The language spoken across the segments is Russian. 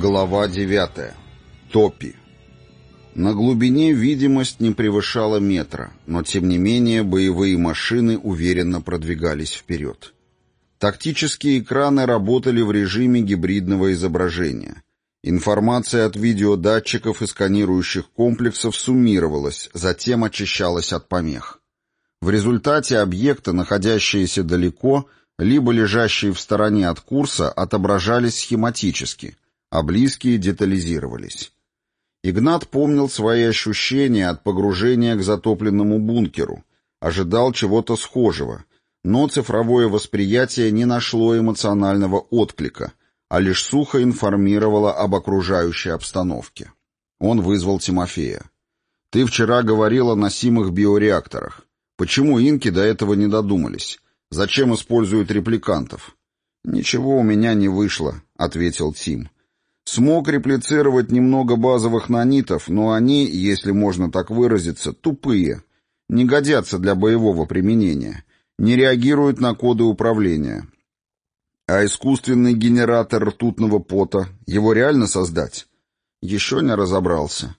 Глава 9. Топи. На глубине видимость не превышала метра, но тем не менее боевые машины уверенно продвигались вперед. Тактические экраны работали в режиме гибридного изображения. Информация от видеодатчиков и сканирующих комплексов суммировалась, затем очищалась от помех. В результате объекты, находящиеся далеко, либо лежащие в стороне от курса, отображались схематически, а близкие детализировались. Игнат помнил свои ощущения от погружения к затопленному бункеру, ожидал чего-то схожего, но цифровое восприятие не нашло эмоционального отклика, а лишь сухо информировало об окружающей обстановке. Он вызвал Тимофея. «Ты вчера говорил о носимых биореакторах. Почему инки до этого не додумались? Зачем используют репликантов?» «Ничего у меня не вышло», — ответил Тим. Смог реплицировать немного базовых нанитов, но они, если можно так выразиться, тупые, не годятся для боевого применения, не реагируют на коды управления. А искусственный генератор ртутного пота, его реально создать? Еще не разобрался.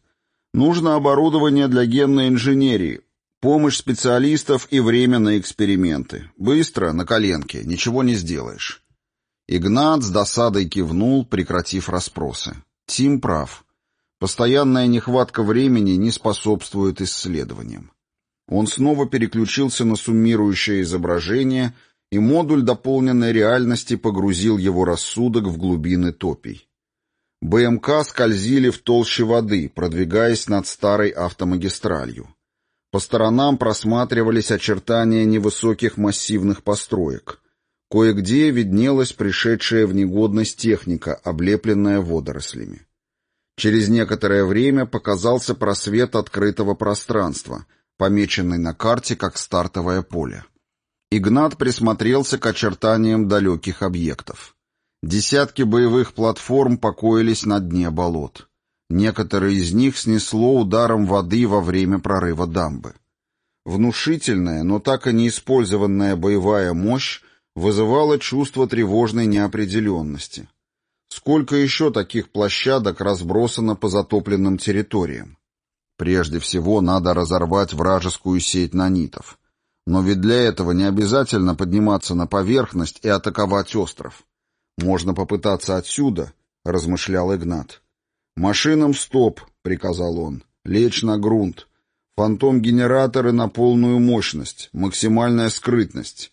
Нужно оборудование для генной инженерии, помощь специалистов и время на эксперименты. Быстро, на коленке, ничего не сделаешь. Игнат с досадой кивнул, прекратив расспросы. Тим прав. Постоянная нехватка времени не способствует исследованиям. Он снова переключился на суммирующее изображение, и модуль дополненной реальности погрузил его рассудок в глубины топий. БМК скользили в толще воды, продвигаясь над старой автомагистралью. По сторонам просматривались очертания невысоких массивных построек. Кое-где виднелась пришедшая в негодность техника, облепленная водорослями. Через некоторое время показался просвет открытого пространства, помеченный на карте как стартовое поле. Игнат присмотрелся к очертаниям далеких объектов. Десятки боевых платформ покоились на дне болот. Некоторые из них снесло ударом воды во время прорыва дамбы. Внушительная, но так и не использованная боевая мощь вызывало чувство тревожной неопределенности. Сколько еще таких площадок разбросано по затопленным территориям? Прежде всего, надо разорвать вражескую сеть нанитов. Но ведь для этого не обязательно подниматься на поверхность и атаковать остров. Можно попытаться отсюда, — размышлял Игнат. «Машинам стоп», — приказал он, — «лечь на грунт. Фантом-генераторы на полную мощность, максимальная скрытность.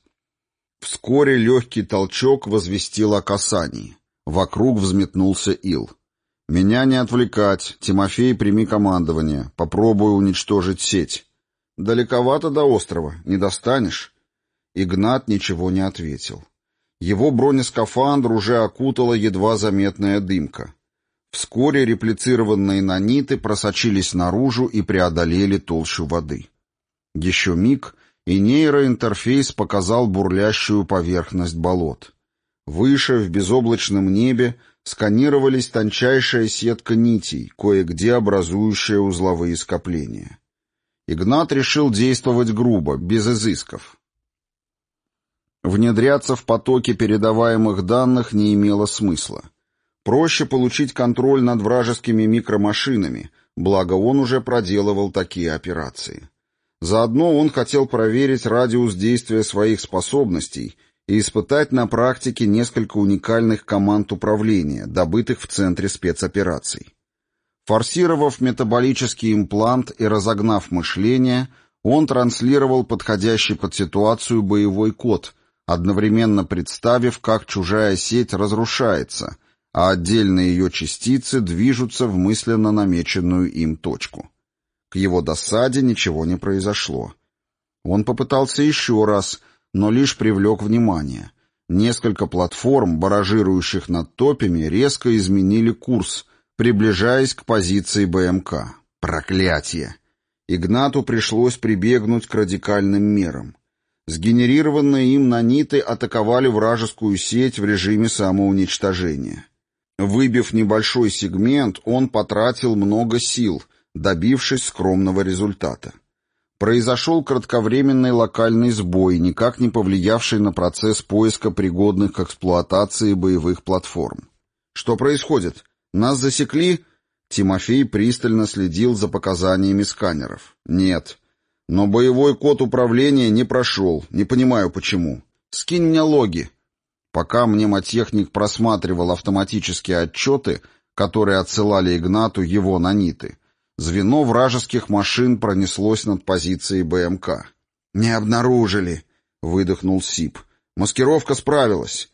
Вскоре легкий толчок возвестил о касании. Вокруг взметнулся ил. «Меня не отвлекать. Тимофей, прими командование. Попробую уничтожить сеть». «Далековато до острова. Не достанешь?» Игнат ничего не ответил. Его бронескафандр уже окутала едва заметная дымка. Вскоре реплицированные наниты просочились наружу и преодолели толщу воды. Еще миг, и нейроинтерфейс показал бурлящую поверхность болот. Выше, в безоблачном небе, сканировались тончайшая сетка нитей, кое-где образующая узловые скопления. Игнат решил действовать грубо, без изысков. Внедряться в потоки передаваемых данных не имело смысла. Проще получить контроль над вражескими микромашинами, благо он уже проделывал такие операции. Заодно он хотел проверить радиус действия своих способностей и испытать на практике несколько уникальных команд управления, добытых в центре спецопераций. Форсировав метаболический имплант и разогнав мышление, он транслировал подходящий под ситуацию боевой код, одновременно представив, как чужая сеть разрушается, а отдельные ее частицы движутся в мысленно намеченную им точку. К его досаде ничего не произошло. Он попытался еще раз, но лишь привлек внимание. Несколько платформ, баражирующих над топями, резко изменили курс, приближаясь к позиции БМК. Проклятие! Игнату пришлось прибегнуть к радикальным мерам. Сгенерированные им наниты атаковали вражескую сеть в режиме самоуничтожения. Выбив небольшой сегмент, он потратил много сил — добившись скромного результата. Произошел кратковременный локальный сбой, никак не повлиявший на процесс поиска пригодных к эксплуатации боевых платформ. «Что происходит?» Нас засекли?» Тимофей пристально следил за показаниями сканеров. «Нет. Но боевой код управления не прошел. Не понимаю, почему. Скинь мне логи». Пока мнемотехник просматривал автоматические отчеты, которые отсылали Игнату его наниты, звено вражеских машин пронеслось над позицией БМК. «Не обнаружили», — выдохнул Сип. «Маскировка справилась.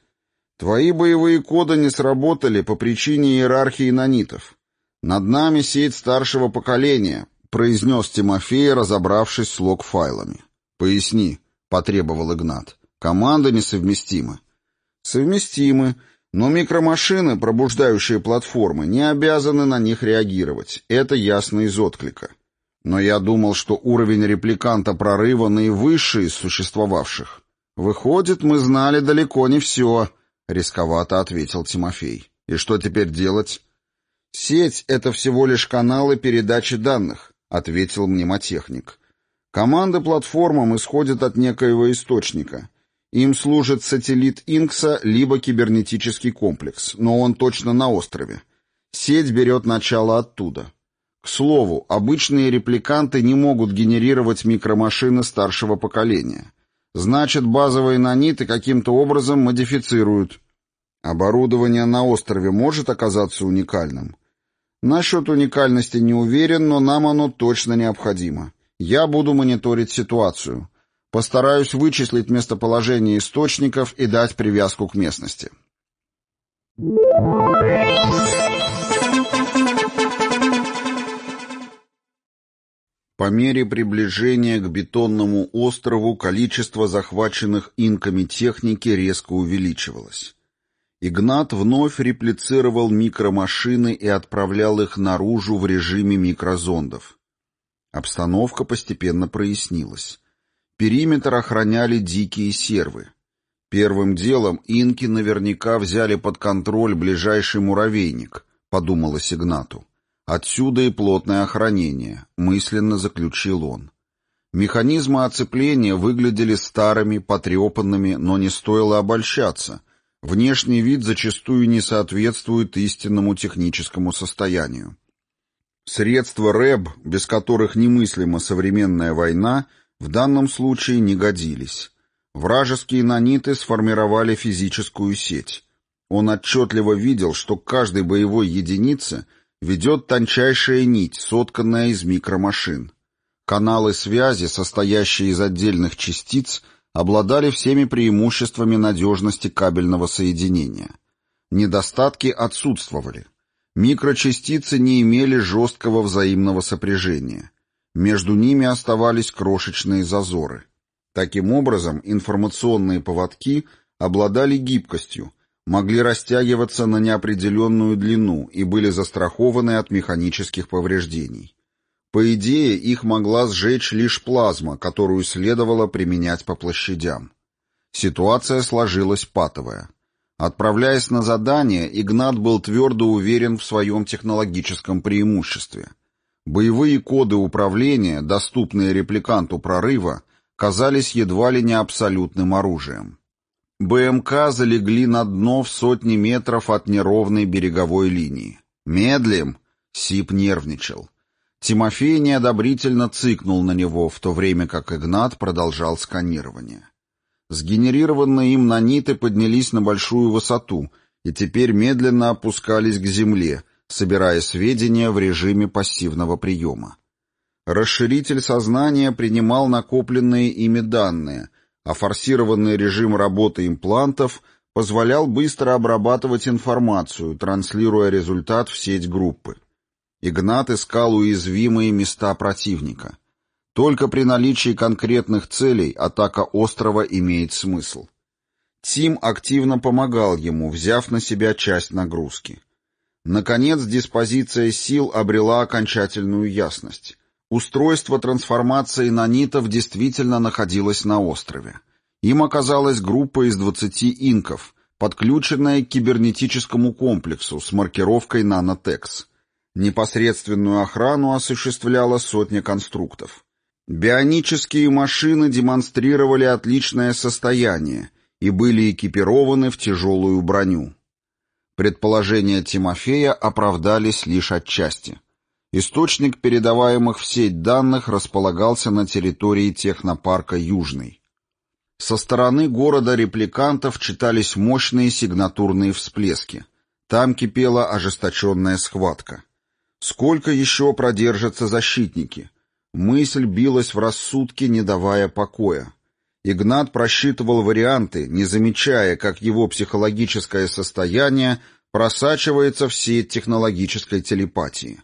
Твои боевые коды не сработали по причине иерархии нанитов. Над нами сеть старшего поколения», — произнес Тимофей, разобравшись с лог-файлами. «Поясни», — потребовал Игнат. «Команда несовместима». «Совместимы, но микромашины, пробуждающие платформы, не обязаны на них реагировать. Это ясно из отклика». Но я думал, что уровень репликанта прорыва наивысший из существовавших. Выходит, мы знали далеко не все, — рисковато ответил Тимофей. И что теперь делать? Сеть — это всего лишь каналы передачи данных, — ответил мнемотехник. Команды платформам исходят от некоего источника. Им служит сателлит Инкса либо кибернетический комплекс, но он точно на острове. Сеть берет начало оттуда. К слову, обычные репликанты не могут генерировать микромашины старшего поколения. Значит, базовые наниты каким-то образом модифицируют. Оборудование на острове может оказаться уникальным. Насчет уникальности не уверен, но нам оно точно необходимо. Я буду мониторить ситуацию. Постараюсь вычислить местоположение источников и дать привязку к местности. По мере приближения к бетонному острову количество захваченных инками техники резко увеличивалось. Игнат вновь реплицировал микромашины и отправлял их наружу в режиме микрозондов. Обстановка постепенно прояснилась. Периметр охраняли дикие сервы. Первым делом инки наверняка взяли под контроль ближайший муравейник, подумалось Игнату. Отсюда и плотное охранение, мысленно заключил он. Механизмы оцепления выглядели старыми, потрепанными, но не стоило обольщаться. Внешний вид зачастую не соответствует истинному техническому состоянию. Средства РЭБ, без которых немыслима современная война, в данном случае не годились. Вражеские наниты сформировали физическую сеть. Он отчетливо видел, что к каждой боевой единице – ведет тончайшая нить, сотканная из микромашин. Каналы связи, состоящие из отдельных частиц, обладали всеми преимуществами надежности кабельного соединения. Недостатки отсутствовали. Микрочастицы не имели жесткого взаимного сопряжения. Между ними оставались крошечные зазоры. Таким образом, информационные поводки обладали гибкостью, могли растягиваться на неопределенную длину и были застрахованы от механических повреждений. По идее, их могла сжечь лишь плазма, которую следовало применять по площадям. Ситуация сложилась патовая. Отправляясь на задание, Игнат был твердо уверен в своем технологическом преимуществе. Боевые коды управления, доступные репликанту прорыва, казались едва ли не абсолютным оружием. БМК залегли на дно в сотни метров от неровной береговой линии. «Медлим!» — Сип нервничал. Тимофей неодобрительно цыкнул на него, в то время как Игнат продолжал сканирование. Сгенерированные им наниты поднялись на большую высоту и теперь медленно опускались к земле, собирая сведения в режиме пассивного приема. Расширитель сознания принимал накопленные ими данные, а форсированный режим работы имплантов позволял быстро обрабатывать информацию, транслируя результат в сеть группы. Игнат искал уязвимые места противника. Только при наличии конкретных целей атака острова имеет смысл. Тим активно помогал ему, взяв на себя часть нагрузки. Наконец, диспозиция сил обрела окончательную ясность. Устройство трансформации нанитов действительно находилось на острове. Им оказалась группа из 20 инков, подключенная к кибернетическому комплексу с маркировкой «Нанотекс». Непосредственную охрану осуществляла сотня конструктов. Бионические машины демонстрировали отличное состояние и были экипированы в тяжелую броню. Предположения Тимофея оправдались лишь отчасти. Источник передаваемых в сеть данных располагался на территории технопарка «Южный». Со стороны города репликантов читались мощные сигнатурные всплески. Там кипела ожесточенная схватка. Сколько еще продержатся защитники? Мысль билась в рассудке, не давая покоя. Игнат просчитывал варианты, не замечая, как его психологическое состояние просачивается в сеть технологической телепатии.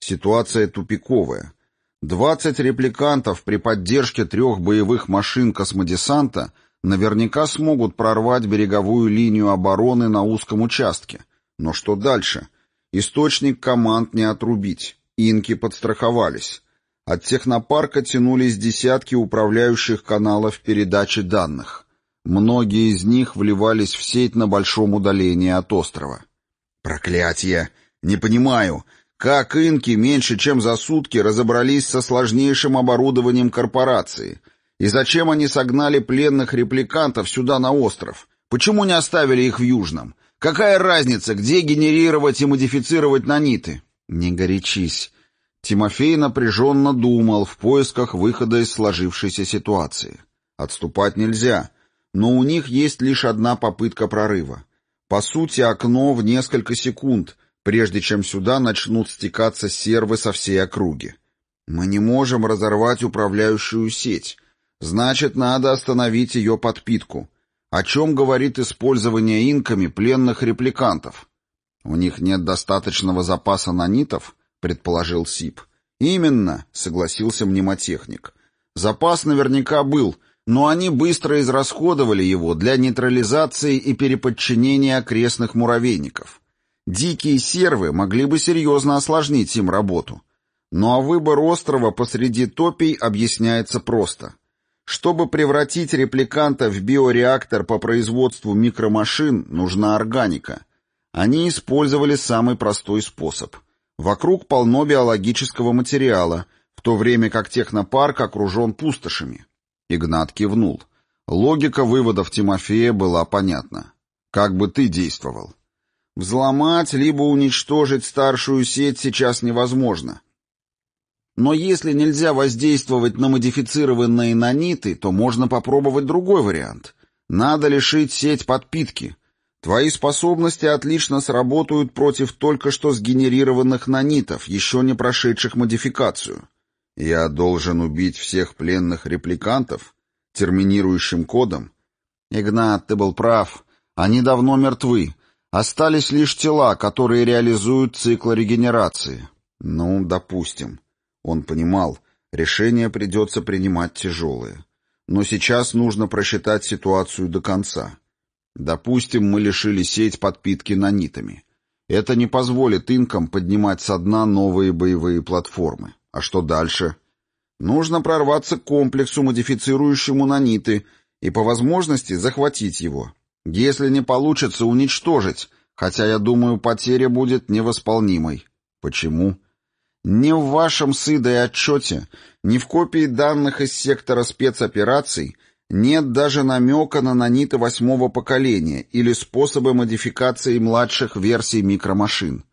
Ситуация тупиковая. Двадцать репликантов при поддержке трех боевых машин космодесанта наверняка смогут прорвать береговую линию обороны на узком участке. Но что дальше? Источник команд не отрубить. Инки подстраховались. От технопарка тянулись десятки управляющих каналов передачи данных. Многие из них вливались в сеть на большом удалении от острова. «Проклятие! Не понимаю, как инки меньше чем за сутки разобрались со сложнейшим оборудованием корпорации? И зачем они согнали пленных репликантов сюда на остров? Почему не оставили их в Южном? Какая разница, где генерировать и модифицировать наниты? Не горячись. Тимофей напряженно думал в поисках выхода из сложившейся ситуации. Отступать нельзя, но у них есть лишь одна попытка прорыва. По сути, окно в несколько секунд, прежде чем сюда начнут стекаться сервы со всей округи. Мы не можем разорвать управляющую сеть. Значит, надо остановить ее подпитку. О чем говорит использование инками пленных репликантов? У них нет достаточного запаса нанитов, предположил Сип. Именно, согласился мнемотехник. Запас наверняка был, но они быстро израсходовали его для нейтрализации и переподчинения окрестных муравейников. Дикие сервы могли бы серьезно осложнить им работу. Ну а выбор острова посреди топий объясняется просто. Чтобы превратить репликанта в биореактор по производству микромашин, нужна органика. Они использовали самый простой способ. Вокруг полно биологического материала, в то время как технопарк окружен пустошами. Игнат кивнул. Логика выводов Тимофея была понятна. Как бы ты действовал? Взломать либо уничтожить старшую сеть сейчас невозможно. Но если нельзя воздействовать на модифицированные наниты, то можно попробовать другой вариант. Надо лишить сеть подпитки. Твои способности отлично сработают против только что сгенерированных нанитов, еще не прошедших модификацию. Я должен убить всех пленных репликантов терминирующим кодом? Игнат, ты был прав. Они давно мертвы. Остались лишь тела, которые реализуют цикл регенерации. Ну, допустим. Он понимал, решение придется принимать тяжелое. Но сейчас нужно просчитать ситуацию до конца. Допустим, мы лишили сеть подпитки нанитами. Это не позволит инкам поднимать со дна новые боевые платформы. А что дальше? Нужно прорваться к комплексу, модифицирующему наниты, и по возможности захватить его. Если не получится уничтожить, хотя, я думаю, потеря будет невосполнимой. Почему? Ни в вашем с отчете, ни в копии данных из сектора спецопераций нет даже намека на наниты восьмого поколения или способы модификации младших версий микромашин.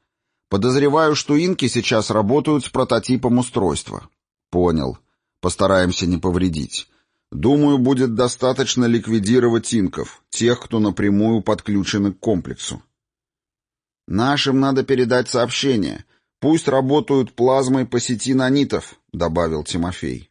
Подозреваю, что инки сейчас работают с прототипом устройства. Понял. Постараемся не повредить. Думаю, будет достаточно ликвидировать инков, тех, кто напрямую подключены к комплексу. Нашим надо передать сообщение. Пусть работают плазмой по сети нанитов, добавил Тимофей.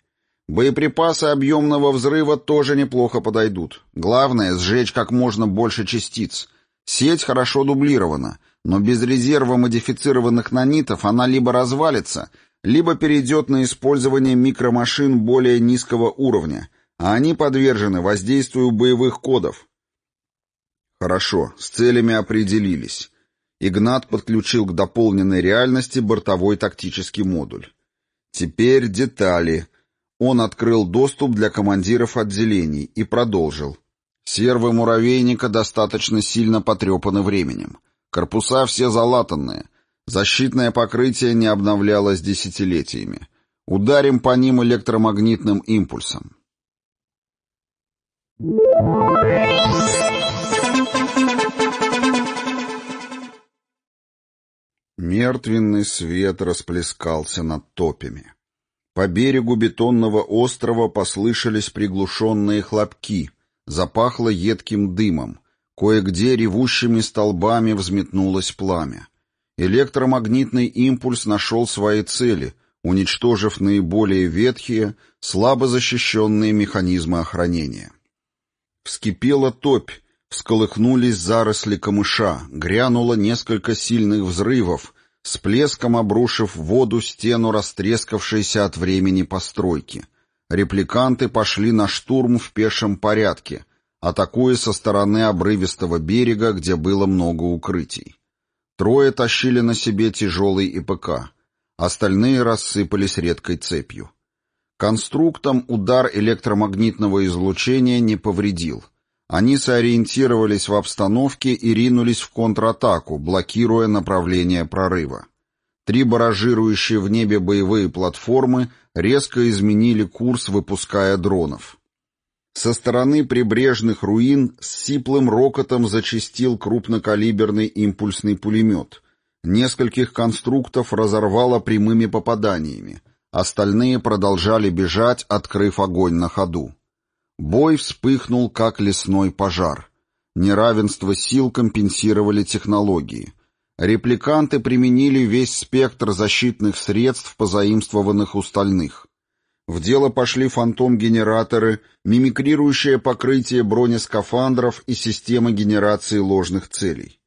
Боеприпасы объемного взрыва тоже неплохо подойдут. Главное — сжечь как можно больше частиц. Сеть хорошо дублирована, но без резерва модифицированных нанитов она либо развалится, либо перейдет на использование микромашин более низкого уровня, а они подвержены воздействию боевых кодов. Хорошо, с целями определились. Игнат подключил к дополненной реальности бортовой тактический модуль. Теперь детали. Он открыл доступ для командиров отделений и продолжил. Сервы муравейника достаточно сильно потрепаны временем. Корпуса все залатанные. Защитное покрытие не обновлялось десятилетиями. Ударим по ним электромагнитным импульсом. Мертвенный свет расплескался над топями. По берегу бетонного острова послышались приглушенные хлопки, запахло едким дымом, кое-где ревущими столбами взметнулось пламя. Электромагнитный импульс нашел свои цели, уничтожив наиболее ветхие, слабо защищенные механизмы охранения. Вскипела топь, всколыхнулись заросли камыша, грянуло несколько сильных взрывов, с плеском обрушив в воду стену растрескавшейся от времени постройки. Репликанты пошли на штурм в пешем порядке, атакуя со стороны обрывистого берега, где было много укрытий. Трое тащили на себе тяжелый ИПК, остальные рассыпались редкой цепью. Конструктам удар электромагнитного излучения не повредил. Они сориентировались в обстановке и ринулись в контратаку, блокируя направление прорыва. Три баражирующие в небе боевые платформы резко изменили курс, выпуская дронов. Со стороны прибрежных руин с сиплым рокотом зачистил крупнокалиберный импульсный пулемет. Нескольких конструктов разорвало прямыми попаданиями. Остальные продолжали бежать, открыв огонь на ходу. Бой вспыхнул, как лесной пожар. Неравенство сил компенсировали технологии. Репликанты применили весь спектр защитных средств, позаимствованных у стальных. В дело пошли фантом-генераторы, мимикрирующее покрытие бронескафандров и системы генерации ложных целей.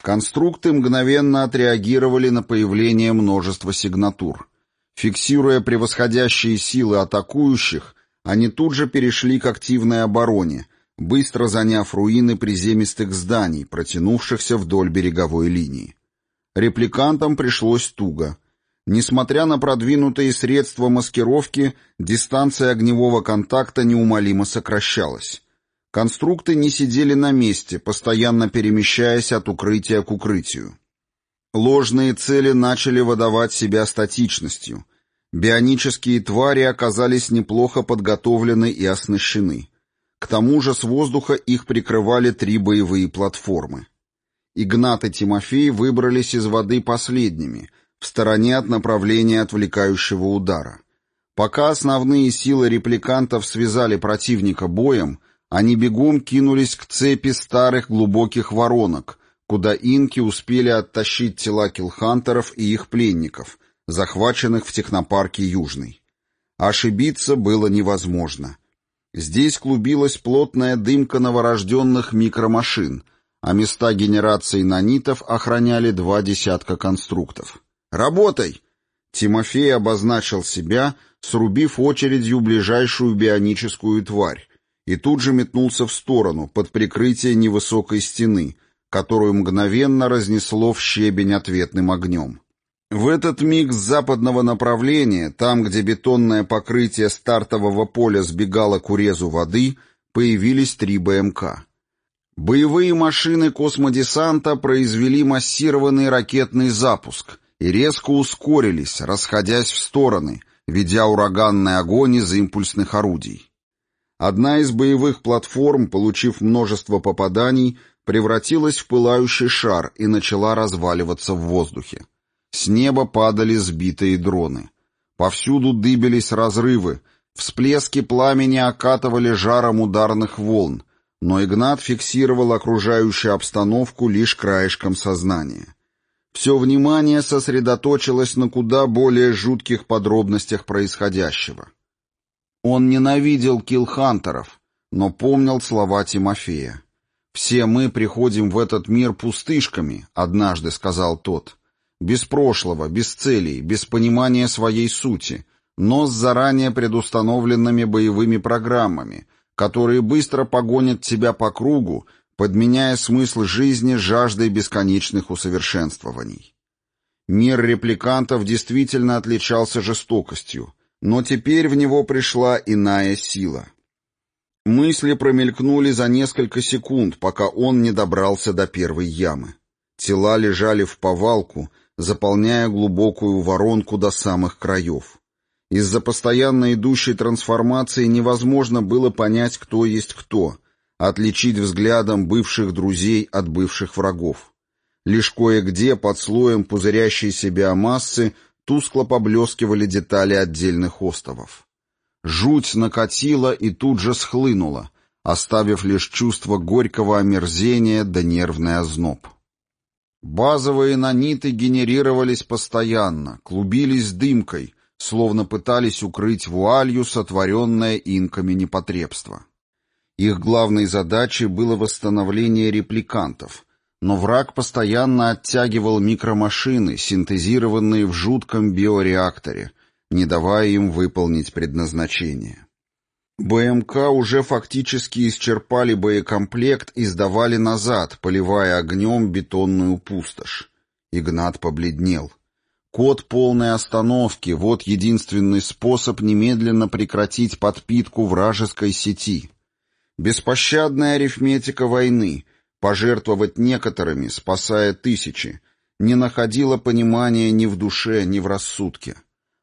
Конструкты мгновенно отреагировали на появление множества сигнатур. Фиксируя превосходящие силы атакующих, они тут же перешли к активной обороне, быстро заняв руины приземистых зданий, протянувшихся вдоль береговой линии. Репликантам пришлось туго. Несмотря на продвинутые средства маскировки, дистанция огневого контакта неумолимо сокращалась. Конструкты не сидели на месте, постоянно перемещаясь от укрытия к укрытию. Ложные цели начали выдавать себя статичностью. Бионические твари оказались неплохо подготовлены и оснащены. К тому же с воздуха их прикрывали три боевые платформы. Игнат и Тимофей выбрались из воды последними, в стороне от направления отвлекающего удара. Пока основные силы репликантов связали противника боем, они бегом кинулись к цепи старых глубоких воронок, куда инки успели оттащить тела киллхантеров и их пленников, захваченных в технопарке Южный. Ошибиться было невозможно. Здесь клубилась плотная дымка новорожденных микромашин, а места генерации нанитов охраняли два десятка конструктов. «Работай!» Тимофей обозначил себя, срубив очередью ближайшую бионическую тварь, и тут же метнулся в сторону, под прикрытие невысокой стены, которую мгновенно разнесло в щебень ответным огнем. В этот миг с западного направления, там, где бетонное покрытие стартового поля сбегало к урезу воды, появились три БМК. Боевые машины космодесанта произвели массированный ракетный запуск и резко ускорились, расходясь в стороны, ведя ураганный огонь из импульсных орудий. Одна из боевых платформ, получив множество попаданий, превратилась в пылающий шар и начала разваливаться в воздухе. С неба падали сбитые дроны. Повсюду дыбились разрывы, всплески пламени окатывали жаром ударных волн, но Игнат фиксировал окружающую обстановку лишь краешком сознания. Все внимание сосредоточилось на куда более жутких подробностях происходящего. Он ненавидел киллхантеров, но помнил слова Тимофея. «Все мы приходим в этот мир пустышками», — однажды сказал тот. «Без прошлого, без целей, без понимания своей сути, но с заранее предустановленными боевыми программами, которые быстро погонят тебя по кругу, подменяя смысл жизни жаждой бесконечных усовершенствований». Мир репликантов действительно отличался жестокостью, но теперь в него пришла иная сила — Мысли промелькнули за несколько секунд, пока он не добрался до первой ямы. Тела лежали в повалку, заполняя глубокую воронку до самых краев. Из-за постоянно идущей трансформации невозможно было понять, кто есть кто, отличить взглядом бывших друзей от бывших врагов. Лишь кое-где под слоем пузырящейся биомассы тускло поблескивали детали отдельных остовов. Жуть накатила и тут же схлынула, оставив лишь чувство горького омерзения да нервный озноб. Базовые наниты генерировались постоянно, клубились дымкой, словно пытались укрыть вуалью сотворенное инками непотребство. Их главной задачей было восстановление репликантов, но враг постоянно оттягивал микромашины, синтезированные в жутком биореакторе, не давая им выполнить предназначение. БМК уже фактически исчерпали боекомплект и сдавали назад, поливая огнем бетонную пустошь. Игнат побледнел. Код полной остановки — вот единственный способ немедленно прекратить подпитку вражеской сети. Беспощадная арифметика войны, пожертвовать некоторыми, спасая тысячи, не находила понимания ни в душе, ни в рассудке.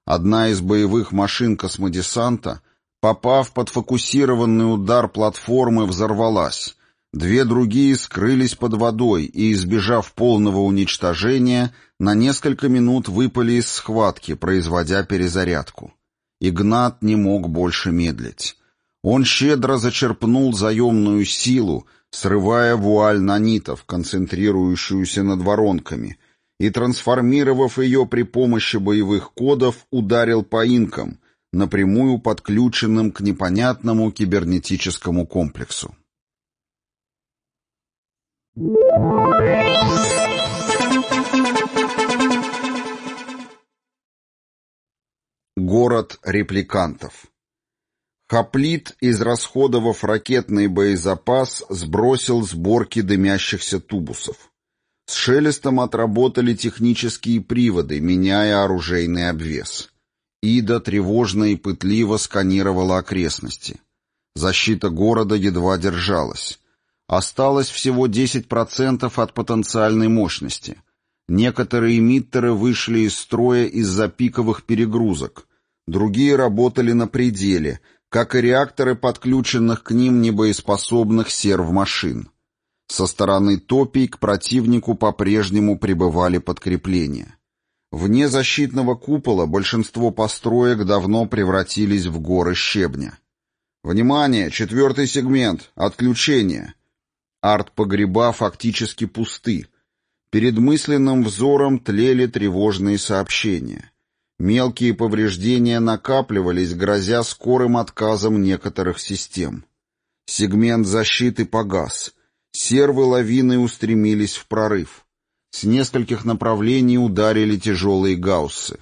Одна из боевых машин космодесанта, попав под фокусированный удар платформы, взорвалась. Две другие скрылись под водой и, избежав полного уничтожения, на несколько минут выпали из схватки, производя перезарядку. Игнат не мог больше медлить. Он щедро зачерпнул заемную силу, срывая вуаль нанитов, концентрирующуюся над воронками, и, трансформировав ее при помощи боевых кодов, ударил по инкам, напрямую подключенным к непонятному кибернетическому комплексу. Город репликантов Хоплит, израсходовав ракетный боезапас, сбросил сборки дымящихся тубусов. С шелестом отработали технические приводы, меняя оружейный обвес. Ида тревожно и пытливо сканировала окрестности. Защита города едва держалась. Осталось всего 10% от потенциальной мощности. Некоторые эмиттеры вышли из строя из-за пиковых перегрузок. Другие работали на пределе — как и реакторы подключенных к ним небоеспособных серв-машин. Со стороны топий к противнику по-прежнему прибывали подкрепления. Вне защитного купола большинство построек давно превратились в горы щебня. «Внимание! Четвертый сегмент! Отключение!» Арт-погреба фактически пусты. Перед мысленным взором тлели тревожные сообщения. Мелкие повреждения накапливались, грозя скорым отказом некоторых систем. Сегмент защиты погас. Сервы лавины устремились в прорыв. С нескольких направлений ударили тяжелые гауссы.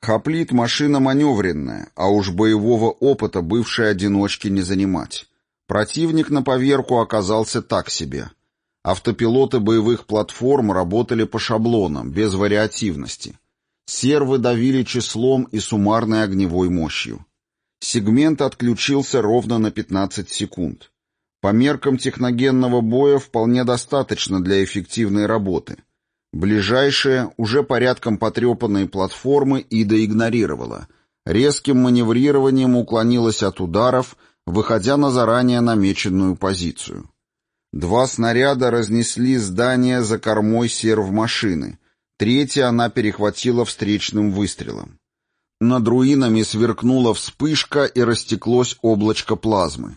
Хоплит — машина маневренная, а уж боевого опыта бывшей одиночки не занимать. Противник на поверку оказался так себе. Автопилоты боевых платформ работали по шаблонам, без вариативности. Сервы давили числом и суммарной огневой мощью. Сегмент отключился ровно на 15 секунд. По меркам техногенного боя вполне достаточно для эффективной работы. Ближайшие, уже порядком потрепанные платформы Ида игнорировала. Резким маневрированием уклонилась от ударов, выходя на заранее намеченную позицию. Два снаряда разнесли здание за кормой серв-машины, Третье она перехватила встречным выстрелом. Над руинами сверкнула вспышка и растеклось облачко плазмы.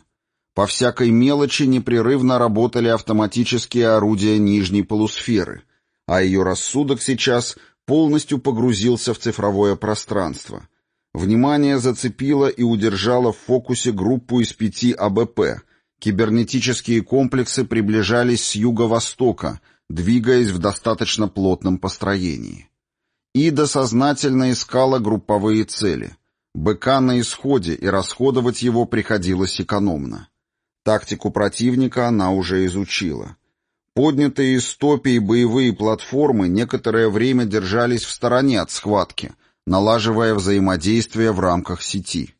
По всякой мелочи непрерывно работали автоматические орудия нижней полусферы, а ее рассудок сейчас полностью погрузился в цифровое пространство. Внимание зацепило и удержало в фокусе группу из пяти АБП. Кибернетические комплексы приближались с юго-востока — двигаясь в достаточно плотном построении. Ида сознательно искала групповые цели. БК на исходе, и расходовать его приходилось экономно. Тактику противника она уже изучила. Поднятые из топий боевые платформы некоторое время держались в стороне от схватки, налаживая взаимодействие в рамках сети.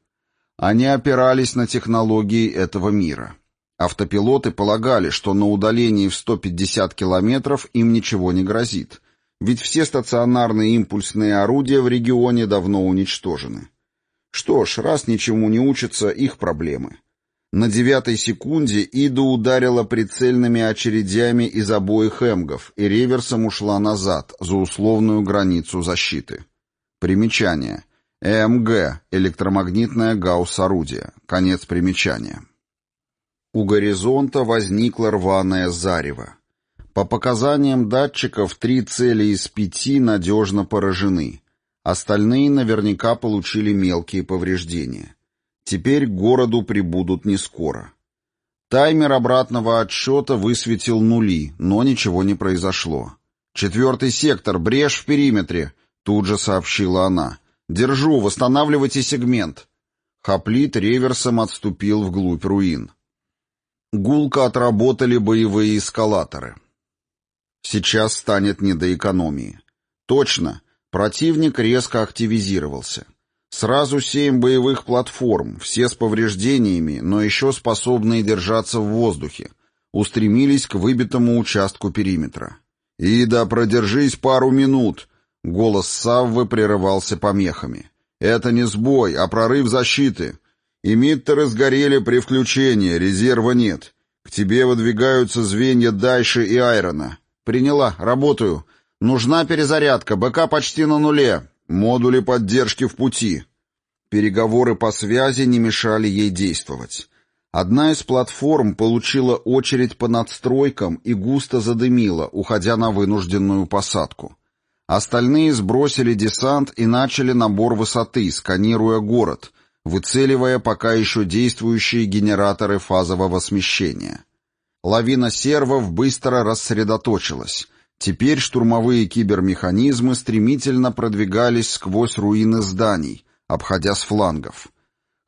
Они опирались на технологии этого мира. Автопилоты полагали, что на удалении в 150 километров им ничего не грозит, ведь все стационарные импульсные орудия в регионе давно уничтожены. Что ж, раз ничему не учатся, их проблемы. На девятой секунде Ида ударила прицельными очередями из обоих эмгов и реверсом ушла назад, за условную границу защиты. Примечание. ЭМГ – электромагнитное гаусс-орудие. Конец примечания. У горизонта возникло рваное зарево. По показаниям датчиков, три цели из пяти надежно поражены. Остальные наверняка получили мелкие повреждения. Теперь к городу прибудут не скоро. Таймер обратного отсчета высветил нули, но ничего не произошло. «Четвертый сектор, брешь в периметре», — тут же сообщила она. «Держу, восстанавливайте сегмент». Хоплит реверсом отступил вглубь руин. Гулко отработали боевые эскалаторы. Сейчас станет не до экономии. Точно, противник резко активизировался. Сразу семь боевых платформ, все с повреждениями, но еще способные держаться в воздухе, устремились к выбитому участку периметра. «Ида, продержись пару минут!» Голос Саввы прерывался помехами. «Это не сбой, а прорыв защиты. Эмиттеры сгорели при включении, резерва нет. К тебе выдвигаются звенья Дайши и Айрона. Приняла, работаю. Нужна перезарядка, БК почти на нуле. Модули поддержки в пути. Переговоры по связи не мешали ей действовать. Одна из платформ получила очередь по надстройкам и густо задымила, уходя на вынужденную посадку. Остальные сбросили десант и начали набор высоты, сканируя город, выцеливая пока еще действующие генераторы фазового смещения. Лавина сервов быстро рассредоточилась. Теперь штурмовые кибермеханизмы стремительно продвигались сквозь руины зданий, обходя с флангов.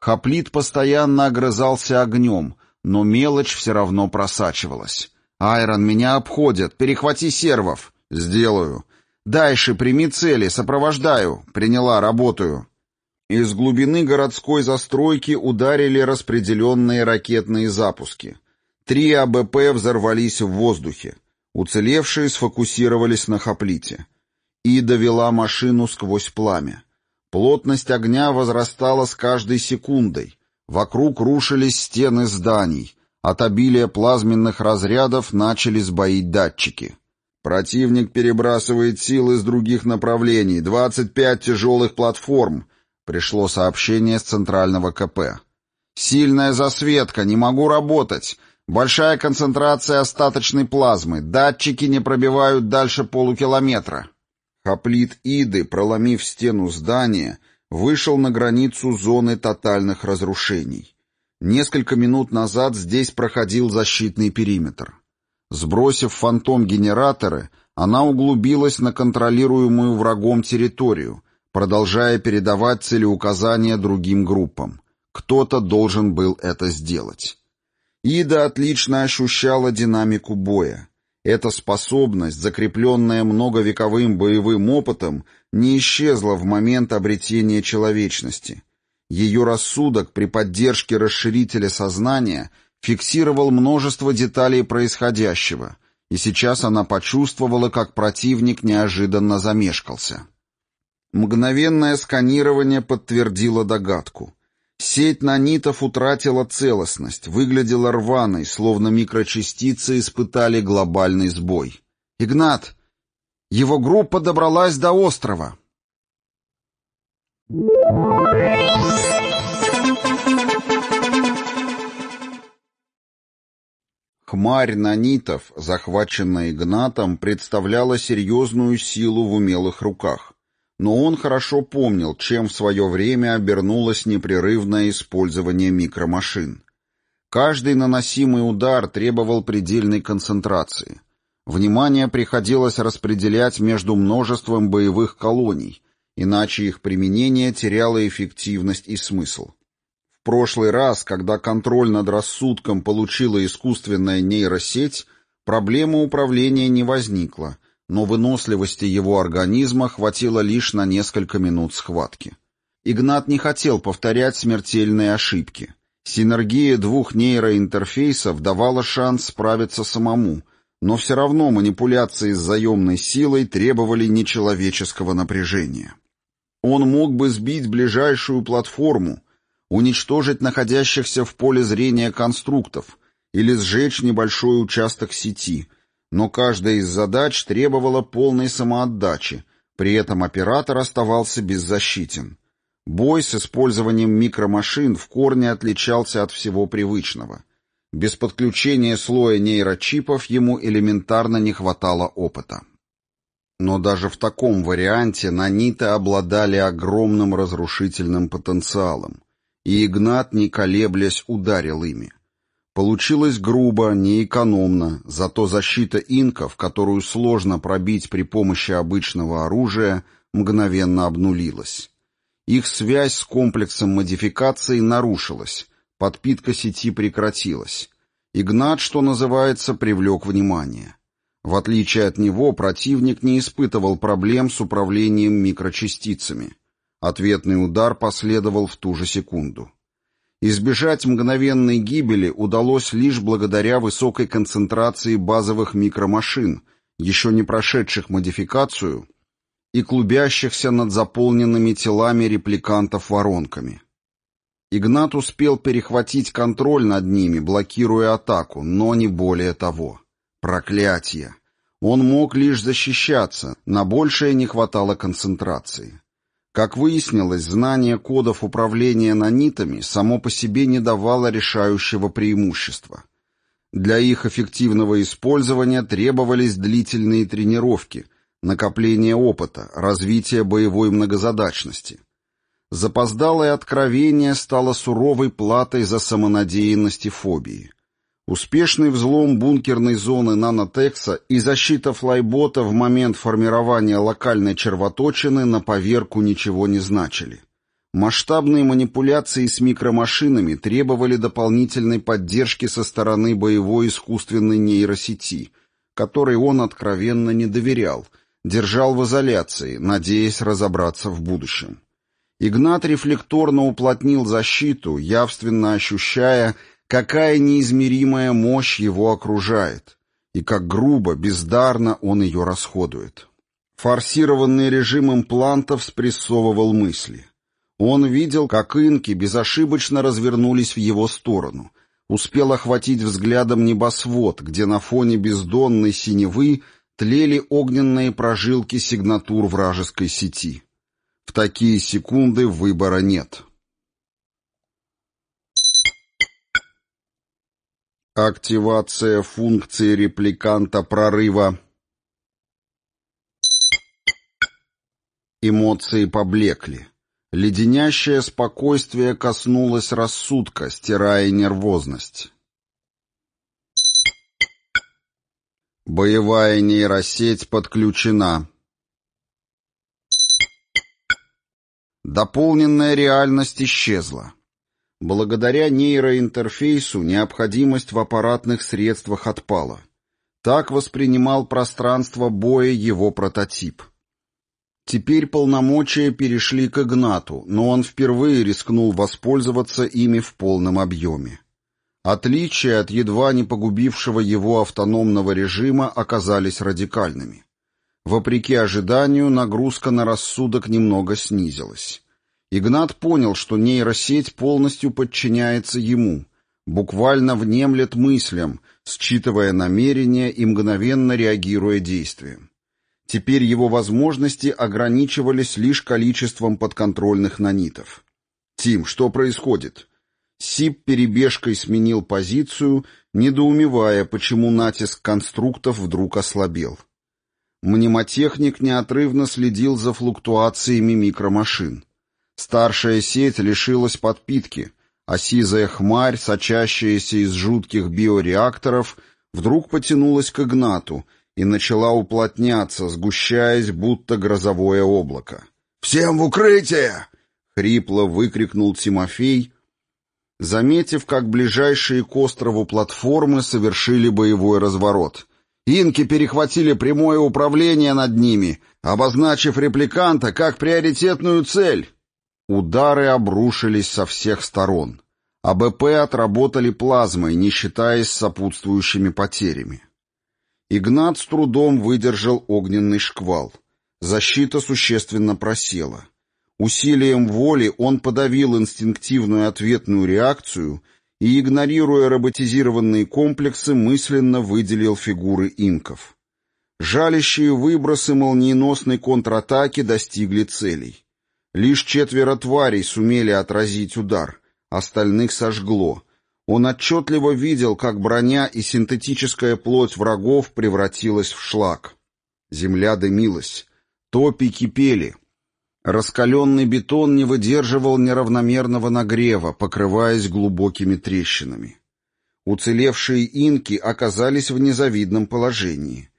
Хоплит постоянно огрызался огнем, но мелочь все равно просачивалась. «Айрон, меня обходят! Перехвати сервов!» «Сделаю!» «Дальше, прими цели, сопровождаю!» «Приняла, работаю!» Из глубины городской застройки ударили распределенные ракетные запуски. Три АБП взорвались в воздухе. Уцелевшие сфокусировались на хоплите. И довела машину сквозь пламя. Плотность огня возрастала с каждой секундой. Вокруг рушились стены зданий. От обилия плазменных разрядов начали сбоить датчики. Противник перебрасывает силы из других направлений. 25 тяжелых платформ. Пришло сообщение с центрального КП. «Сильная засветка, не могу работать. Большая концентрация остаточной плазмы. Датчики не пробивают дальше полукилометра. Хоплит Иды, проломив стену здания, вышел на границу зоны тотальных разрушений. Несколько минут назад здесь проходил защитный периметр. Сбросив фантом-генераторы, она углубилась на контролируемую врагом территорию, продолжая передавать целеуказания другим группам. Кто-то должен был это сделать. Ида отлично ощущала динамику боя. Эта способность, закрепленная многовековым боевым опытом, не исчезла в момент обретения человечности. Ее рассудок при поддержке расширителя сознания фиксировал множество деталей происходящего, и сейчас она почувствовала, как противник неожиданно замешкался. Мгновенное сканирование подтвердило догадку. Сеть нанитов утратила целостность, выглядела рваной, словно микрочастицы испытали глобальный сбой. «Игнат! Его группа добралась до острова!» Хмарь нанитов, захваченная Игнатом, представляла серьезную силу в умелых руках но он хорошо помнил, чем в свое время обернулось непрерывное использование микромашин. Каждый наносимый удар требовал предельной концентрации. Внимание приходилось распределять между множеством боевых колоний, иначе их применение теряло эффективность и смысл. В прошлый раз, когда контроль над рассудком получила искусственная нейросеть, проблема управления не возникла, но выносливости его организма хватило лишь на несколько минут схватки. Игнат не хотел повторять смертельные ошибки. Синергия двух нейроинтерфейсов давала шанс справиться самому, но все равно манипуляции с заемной силой требовали нечеловеческого напряжения. Он мог бы сбить ближайшую платформу, уничтожить находящихся в поле зрения конструктов или сжечь небольшой участок сети, но каждая из задач требовала полной самоотдачи, при этом оператор оставался беззащитен. Бой с использованием микромашин в корне отличался от всего привычного. Без подключения слоя нейрочипов ему элементарно не хватало опыта. Но даже в таком варианте наниты обладали огромным разрушительным потенциалом, и Игнат, не колеблясь, ударил ими. Получилось грубо, неэкономно, зато защита инков, которую сложно пробить при помощи обычного оружия, мгновенно обнулилась. Их связь с комплексом модификации нарушилась, подпитка сети прекратилась. Игнат, что называется, привлек внимание. В отличие от него, противник не испытывал проблем с управлением микрочастицами. Ответный удар последовал в ту же секунду. Избежать мгновенной гибели удалось лишь благодаря высокой концентрации базовых микромашин, еще не прошедших модификацию, и клубящихся над заполненными телами репликантов воронками. Игнат успел перехватить контроль над ними, блокируя атаку, но не более того. Проклятие! Он мог лишь защищаться, на большее не хватало концентрации. Как выяснилось, знание кодов управления нанитами само по себе не давало решающего преимущества. Для их эффективного использования требовались длительные тренировки, накопление опыта, развитие боевой многозадачности. Запоздалое откровение стало суровой платой за самонадеянность и фобии. Успешный взлом бункерной зоны нанотекса и защита флайбота в момент формирования локальной червоточины на поверку ничего не значили. Масштабные манипуляции с микромашинами требовали дополнительной поддержки со стороны боевой искусственной нейросети, которой он откровенно не доверял, держал в изоляции, надеясь разобраться в будущем. Игнат рефлекторно уплотнил защиту, явственно ощущая, какая неизмеримая мощь его окружает, и как грубо, бездарно он ее расходует. Форсированный режим имплантов спрессовывал мысли. Он видел, как инки безошибочно развернулись в его сторону, успел охватить взглядом небосвод, где на фоне бездонной синевы тлели огненные прожилки сигнатур вражеской сети. В такие секунды выбора нет. Активация функции репликанта прорыва. Эмоции поблекли. Леденящее спокойствие коснулось рассудка, стирая нервозность. Боевая нейросеть подключена. Дополненная реальность исчезла. Благодаря нейроинтерфейсу необходимость в аппаратных средствах отпала. Так воспринимал пространство боя его прототип. Теперь полномочия перешли к Игнату, но он впервые рискнул воспользоваться ими в полном объеме. Отличия от едва не погубившего его автономного режима оказались радикальными. Вопреки ожиданию, нагрузка на рассудок немного снизилась. Игнат понял, что нейросеть полностью подчиняется ему, буквально внемлет мыслям, считывая намерения и мгновенно реагируя действием. Теперь его возможности ограничивались лишь количеством подконтрольных нанитов. «Тим, что происходит?» Сип перебежкой сменил позицию, недоумевая, почему натиск конструктов вдруг ослабел. Мнемотехник неотрывно следил за флуктуациями микромашин. Старшая сеть лишилась подпитки, а сизая хмарь, сочащаяся из жутких биореакторов, вдруг потянулась к Игнату и начала уплотняться, сгущаясь, будто грозовое облако. «Всем в укрытие!» — хрипло выкрикнул Тимофей, заметив, как ближайшие к острову платформы совершили боевой разворот. Инки перехватили прямое управление над ними, обозначив репликанта как приоритетную цель. Удары обрушились со всех сторон. АБП отработали плазмой, не считаясь сопутствующими потерями. Игнат с трудом выдержал огненный шквал. Защита существенно просела. Усилием воли он подавил инстинктивную ответную реакцию и, игнорируя роботизированные комплексы, мысленно выделил фигуры инков. Жалящие выбросы молниеносной контратаки достигли целей. Лишь четверо тварей сумели отразить удар, остальных сожгло. Он отчетливо видел, как броня и синтетическая плоть врагов превратилась в шлак. Земля дымилась, топи кипели. Раскаленный бетон не выдерживал неравномерного нагрева, покрываясь глубокими трещинами. Уцелевшие инки оказались в незавидном положении.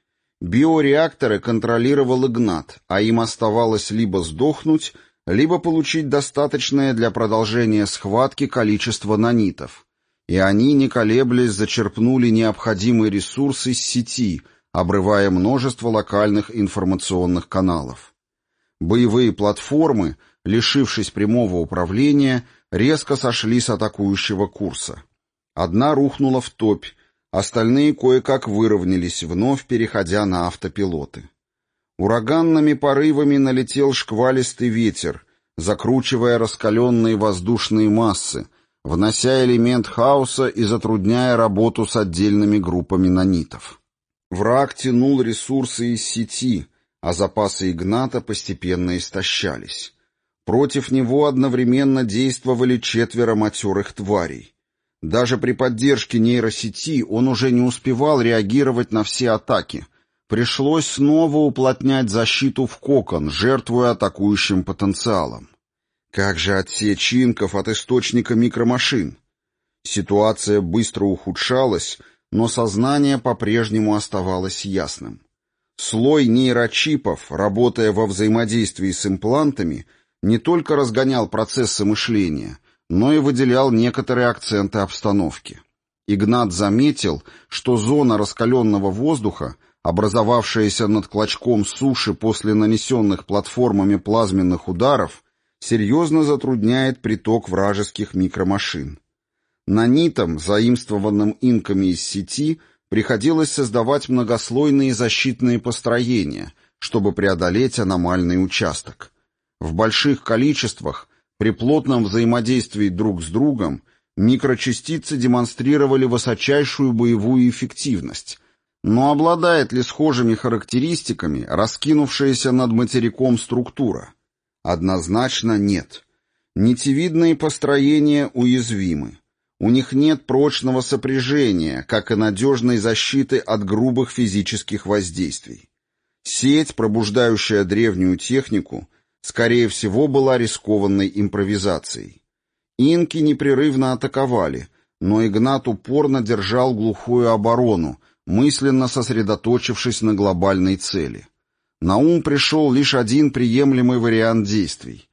Биореакторы контролировал Игнат, а им оставалось либо сдохнуть, либо получить достаточное для продолжения схватки количество нанитов. И они, не колеблясь, зачерпнули необходимые ресурсы из сети, обрывая множество локальных информационных каналов. Боевые платформы, лишившись прямого управления, резко сошли с атакующего курса. Одна рухнула в топь, остальные кое-как выровнялись, вновь переходя на автопилоты. Ураганными порывами налетел шквалистый ветер, закручивая раскаленные воздушные массы, внося элемент хаоса и затрудняя работу с отдельными группами нанитов. Враг тянул ресурсы из сети, а запасы Игната постепенно истощались. Против него одновременно действовали четверо матерых тварей. Даже при поддержке нейросети он уже не успевал реагировать на все атаки — Пришлось снова уплотнять защиту в кокон, жертвуя атакующим потенциалом. Как же отсечь инков от источника микромашин? Ситуация быстро ухудшалась, но сознание по-прежнему оставалось ясным. Слой нейрочипов, работая во взаимодействии с имплантами, не только разгонял процессы мышления, но и выделял некоторые акценты обстановки. Игнат заметил, что зона раскаленного воздуха образовавшаяся над клочком суши после нанесенных платформами плазменных ударов, серьезно затрудняет приток вражеских микромашин. Нанитам, заимствованным инками из сети, приходилось создавать многослойные защитные построения, чтобы преодолеть аномальный участок. В больших количествах, при плотном взаимодействии друг с другом, микрочастицы демонстрировали высочайшую боевую эффективность, но обладает ли схожими характеристиками раскинувшаяся над материком структура? Однозначно нет. Нитевидные построения уязвимы. У них нет прочного сопряжения, как и надежной защиты от грубых физических воздействий. Сеть, пробуждающая древнюю технику, скорее всего, была рискованной импровизацией. Инки непрерывно атаковали, но Игнат упорно держал глухую оборону, мысленно сосредоточившись на глобальной цели. На ум пришел лишь один приемлемый вариант действий.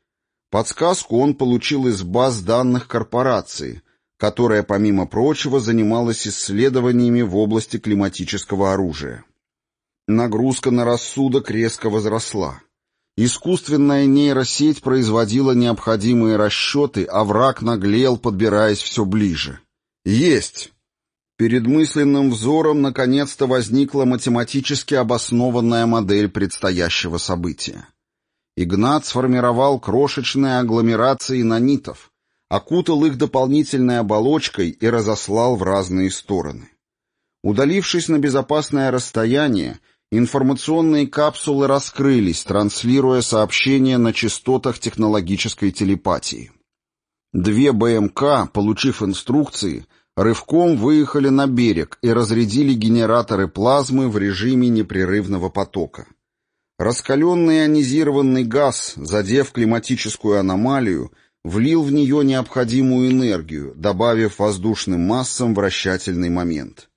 Подсказку он получил из баз данных корпорации, которая, помимо прочего, занималась исследованиями в области климатического оружия. Нагрузка на рассудок резко возросла. Искусственная нейросеть производила необходимые расчеты, а враг наглел, подбираясь все ближе. «Есть!» Перед мысленным взором наконец-то возникла математически обоснованная модель предстоящего события. Игнат сформировал крошечные агломерации нанитов, окутал их дополнительной оболочкой и разослал в разные стороны. Удалившись на безопасное расстояние, информационные капсулы раскрылись, транслируя сообщения на частотах технологической телепатии. Две БМК, получив инструкции, рывком выехали на берег и разрядили генераторы плазмы в режиме непрерывного потока. Раскаленный ионизированный газ, задев климатическую аномалию, влил в нее необходимую энергию, добавив воздушным массам вращательный момент.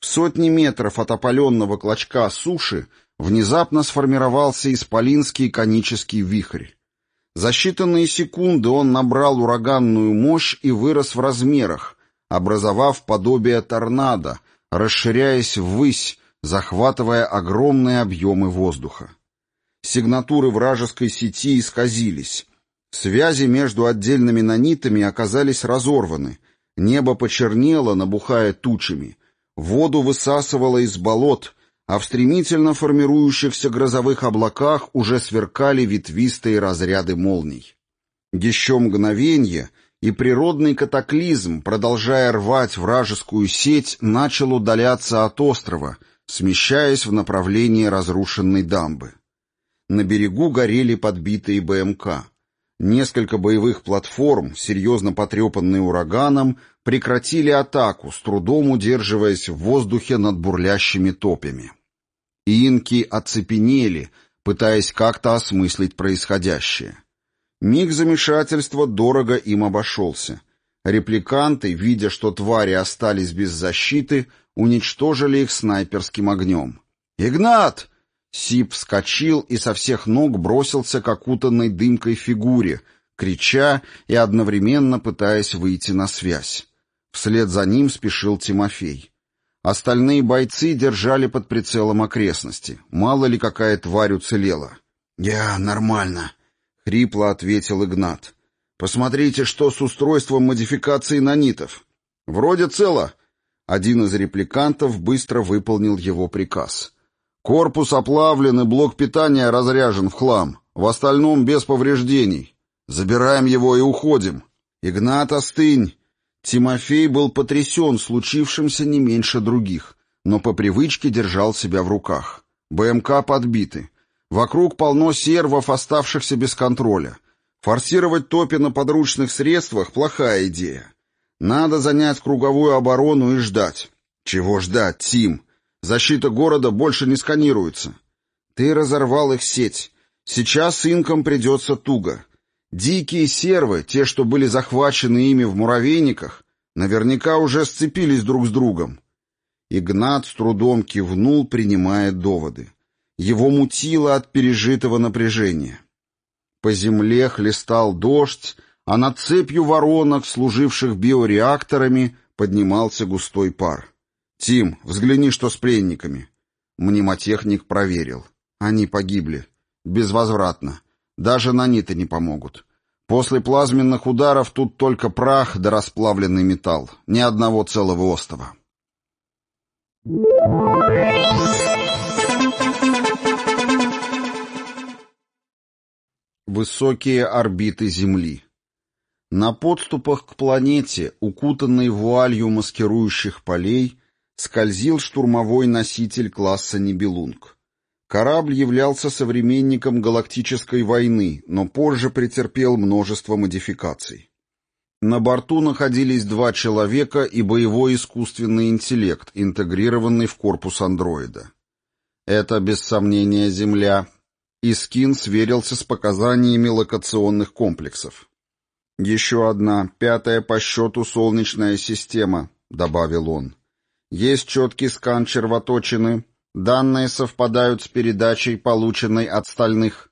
В сотни метров от опаленного клочка суши внезапно сформировался исполинский конический вихрь. За считанные секунды он набрал ураганную мощь и вырос в размерах, образовав подобие торнадо, расширяясь ввысь, захватывая огромные объемы воздуха. Сигнатуры вражеской сети исказились. Связи между отдельными нанитами оказались разорваны. Небо почернело, набухая тучами. Воду высасывало из болот, а в стремительно формирующихся грозовых облаках уже сверкали ветвистые разряды молний. Еще мгновенье, и природный катаклизм, продолжая рвать вражескую сеть, начал удаляться от острова, смещаясь в направлении разрушенной дамбы. На берегу горели подбитые БМК. Несколько боевых платформ, серьезно потрепанные ураганом, прекратили атаку, с трудом удерживаясь в воздухе над бурлящими топями. Инки оцепенели, пытаясь как-то осмыслить происходящее. Миг замешательства дорого им обошелся. Репликанты, видя, что твари остались без защиты, уничтожили их снайперским огнем. «Игнат!» Сип вскочил и со всех ног бросился к окутанной дымкой фигуре, крича и одновременно пытаясь выйти на связь. Вслед за ним спешил Тимофей. Остальные бойцы держали под прицелом окрестности. Мало ли какая тварь уцелела. «Я нормально», — хрипло ответил Игнат. «Посмотрите, что с устройством модификации нанитов. Вроде цело». Один из репликантов быстро выполнил его приказ. «Корпус оплавлен и блок питания разряжен в хлам. В остальном без повреждений. Забираем его и уходим. Игнат, остынь!» Тимофей был потрясен случившимся не меньше других, но по привычке держал себя в руках. БМК подбиты. Вокруг полно сервов, оставшихся без контроля. Форсировать топи на подручных средствах – плохая идея. Надо занять круговую оборону и ждать. Чего ждать, Тим? Защита города больше не сканируется. Ты разорвал их сеть. Сейчас инкам придется туго. Дикие сервы, те, что были захвачены ими в муравейниках, наверняка уже сцепились друг с другом. Игнат с трудом кивнул, принимая доводы. Его мутило от пережитого напряжения. По земле хлестал дождь, а над цепью воронок, служивших биореакторами, поднимался густой пар. «Тим, взгляни, что с пленниками». Мнемотехник проверил. Они погибли. Безвозвратно. Даже наниты не помогут. После плазменных ударов тут только прах да расплавленный металл. Ни одного целого остова. Высокие орбиты Земли На подступах к планете, укутанной вуалью маскирующих полей, скользил штурмовой носитель класса Нибелунг. Корабль являлся современником галактической войны, но позже претерпел множество модификаций. На борту находились два человека и боевой искусственный интеллект, интегрированный в корпус андроида. Это, без сомнения, Земля. Искин сверился с показаниями локационных комплексов. «Еще одна, пятая по счету солнечная система», — добавил он. «Есть четкий скан червоточины, Данные совпадают с передачей, полученной от стальных.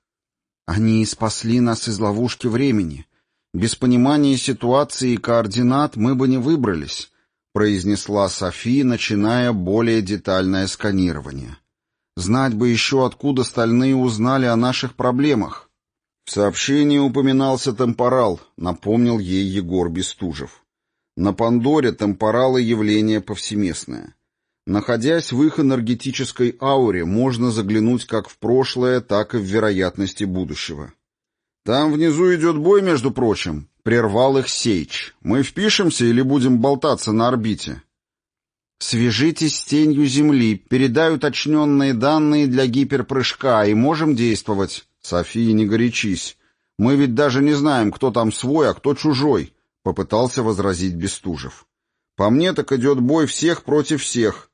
Они спасли нас из ловушки времени. Без понимания ситуации и координат мы бы не выбрались, произнесла Софи, начиная более детальное сканирование. Знать бы еще, откуда стальные узнали о наших проблемах. В сообщении упоминался темпорал, напомнил ей Егор Бестужев. На Пандоре темпоралы явление повсеместное. Находясь в их энергетической ауре, можно заглянуть как в прошлое, так и в вероятности будущего. «Там внизу идет бой, между прочим», — прервал их Сейч. «Мы впишемся или будем болтаться на орбите?» «Свяжитесь с тенью Земли, передаю уточненные данные для гиперпрыжка, и можем действовать». «София, не горячись. Мы ведь даже не знаем, кто там свой, а кто чужой», — попытался возразить Бестужев. «По мне так идет бой всех против всех,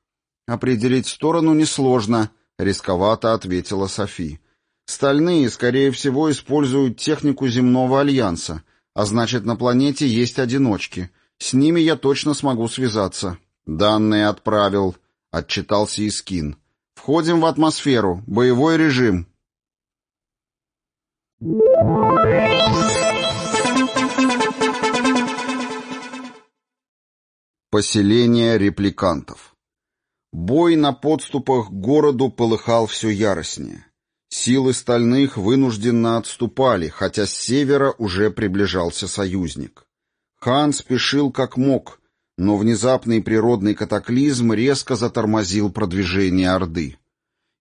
«Определить сторону несложно», — рисковато ответила Софи. «Стальные, скорее всего, используют технику земного альянса, а значит, на планете есть одиночки. С ними я точно смогу связаться». «Данные отправил», — отчитался Искин. «Входим в атмосферу. Боевой режим». Поселение репликантов Бой на подступах к городу полыхал все яростнее. Силы стальных вынужденно отступали, хотя с севера уже приближался союзник. Хан спешил как мог, но внезапный природный катаклизм резко затормозил продвижение Орды.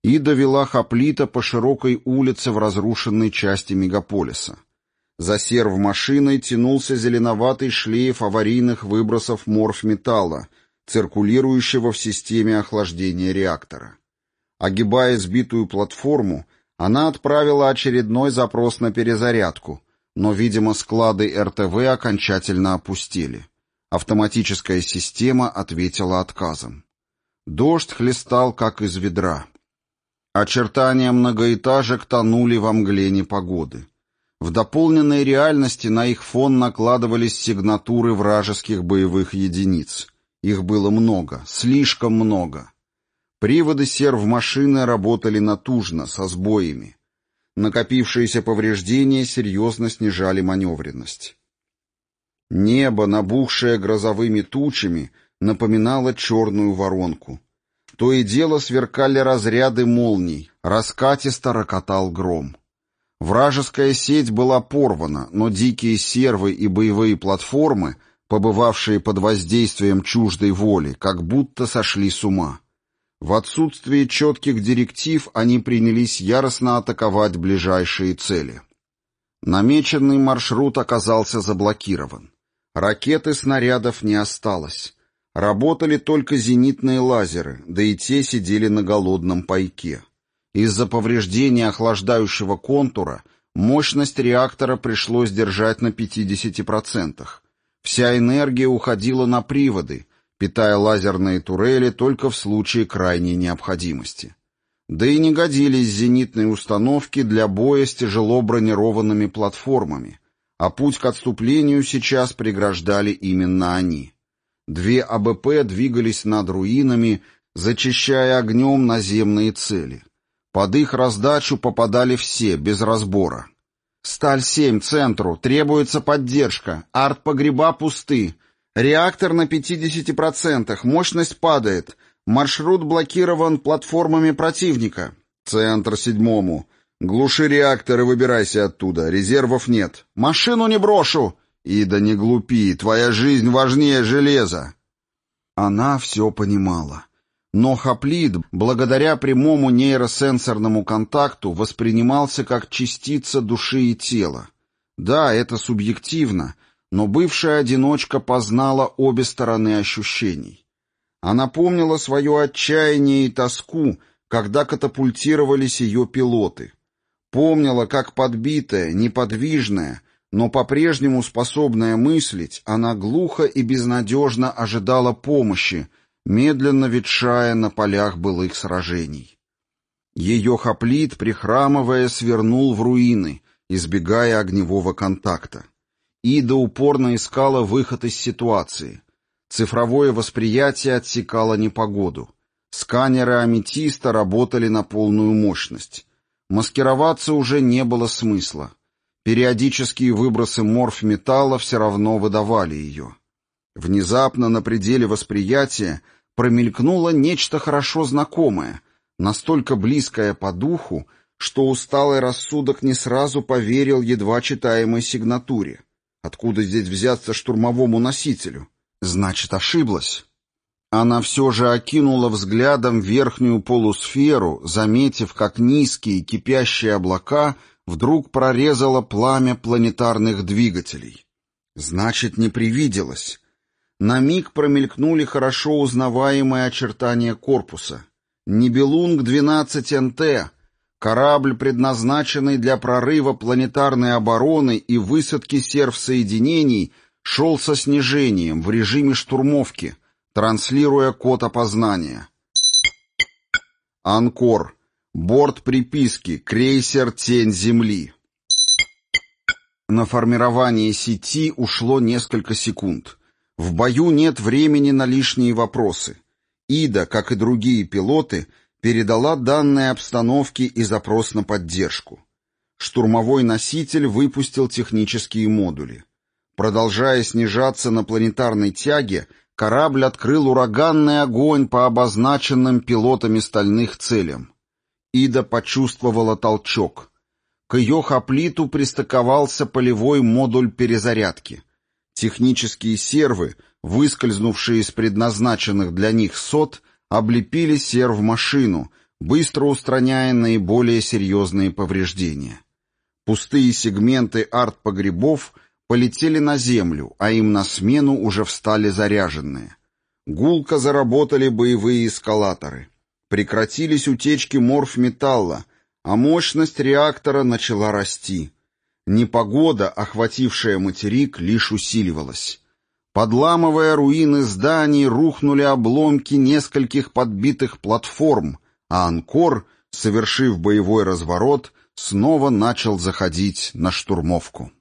и довела Хоплита по широкой улице в разрушенной части мегаполиса. За серв-машиной тянулся зеленоватый шлейф аварийных выбросов морфметалла, циркулирующего в системе охлаждения реактора. Огибая сбитую платформу, она отправила очередной запрос на перезарядку, но, видимо, склады РТВ окончательно опустили. Автоматическая система ответила отказом. Дождь хлестал, как из ведра. Очертания многоэтажек тонули во мгле непогоды. В дополненной реальности на их фон накладывались сигнатуры вражеских боевых единиц. Их было много, слишком много. Приводы серв-машины работали натужно, со сбоями. Накопившиеся повреждения серьезно снижали маневренность. Небо, набухшее грозовыми тучами, напоминало черную воронку. То и дело сверкали разряды молний, раскатисто рокотал гром. Вражеская сеть была порвана, но дикие сервы и боевые платформы, побывавшие под воздействием чуждой воли, как будто сошли с ума. В отсутствие четких директив они принялись яростно атаковать ближайшие цели. Намеченный маршрут оказался заблокирован. Ракет и снарядов не осталось. Работали только зенитные лазеры, да и те сидели на голодном пайке. Из-за повреждения охлаждающего контура мощность реактора пришлось держать на 50%. Вся энергия уходила на приводы, питая лазерные турели только в случае крайней необходимости. Да и не годились зенитные установки для боя с тяжело бронированными платформами, а путь к отступлению сейчас преграждали именно они. Две АБП двигались над руинами, зачищая огнем наземные цели. Под их раздачу попадали все, без разбора. «Сталь-7, центру, требуется поддержка, арт-погреба пусты, реактор на 50%, мощность падает, маршрут блокирован платформами противника». «Центр седьмому, «Глуши реактор и выбирайся оттуда. Резервов нет». «Машину не брошу!» «Ида, не глупи. Твоя жизнь важнее железа». Она все понимала. Но Хаплид, благодаря прямому нейросенсорному контакту, воспринимался как частица души и тела. Да, это субъективно, но бывшая одиночка познала обе стороны ощущений. Она помнила свое отчаяние и тоску, когда катапультировались ее пилоты. Помнила, как подбитая, неподвижная, но по-прежнему способная мыслить, она глухо и безнадежно ожидала помощи, медленно ветшая на полях былых сражений. Ее хоплит, прихрамывая, свернул в руины, избегая огневого контакта. Ида упорно искала выход из ситуации. Цифровое восприятие отсекало непогоду. Сканеры аметиста работали на полную мощность. Маскироваться уже не было смысла. Периодические выбросы морфметалла все равно выдавали ее. Внезапно на пределе восприятия промелькнуло нечто хорошо знакомое, настолько близкое по духу, что усталый рассудок не сразу поверил едва читаемой сигнатуре. Откуда здесь взяться штурмовому носителю? Значит, ошиблась. Она все же окинула взглядом верхнюю полусферу, заметив, как низкие кипящие облака вдруг прорезало пламя планетарных двигателей. Значит, не привиделось. На миг промелькнули хорошо узнаваемые очертания корпуса. Нибелунг-12НТ, корабль, предназначенный для прорыва планетарной обороны и высадки серв-соединений, шел со снижением в режиме штурмовки — транслируя код опознания. Анкор. Борт приписки. Крейсер «Тень Земли». На формирование сети ушло несколько секунд. В бою нет времени на лишние вопросы. Ида, как и другие пилоты, передала данные обстановки и запрос на поддержку. Штурмовой носитель выпустил технические модули. Продолжая снижаться на планетарной тяге, корабль открыл ураганный огонь по обозначенным пилотами стальных целям. Ида почувствовала толчок. К ее хоплиту пристыковался полевой модуль перезарядки. Технические сервы, выскользнувшие из предназначенных для них сот, облепили серв-машину, быстро устраняя наиболее серьезные повреждения. Пустые сегменты арт-погребов полетели на землю, а им на смену уже встали заряженные. Гулко заработали боевые эскалаторы. Прекратились утечки морфметалла, а мощность реактора начала расти. Непогода, охватившая материк, лишь усиливалась. Подламывая руины зданий, рухнули обломки нескольких подбитых платформ, а Анкор, совершив боевой разворот, снова начал заходить на штурмовку.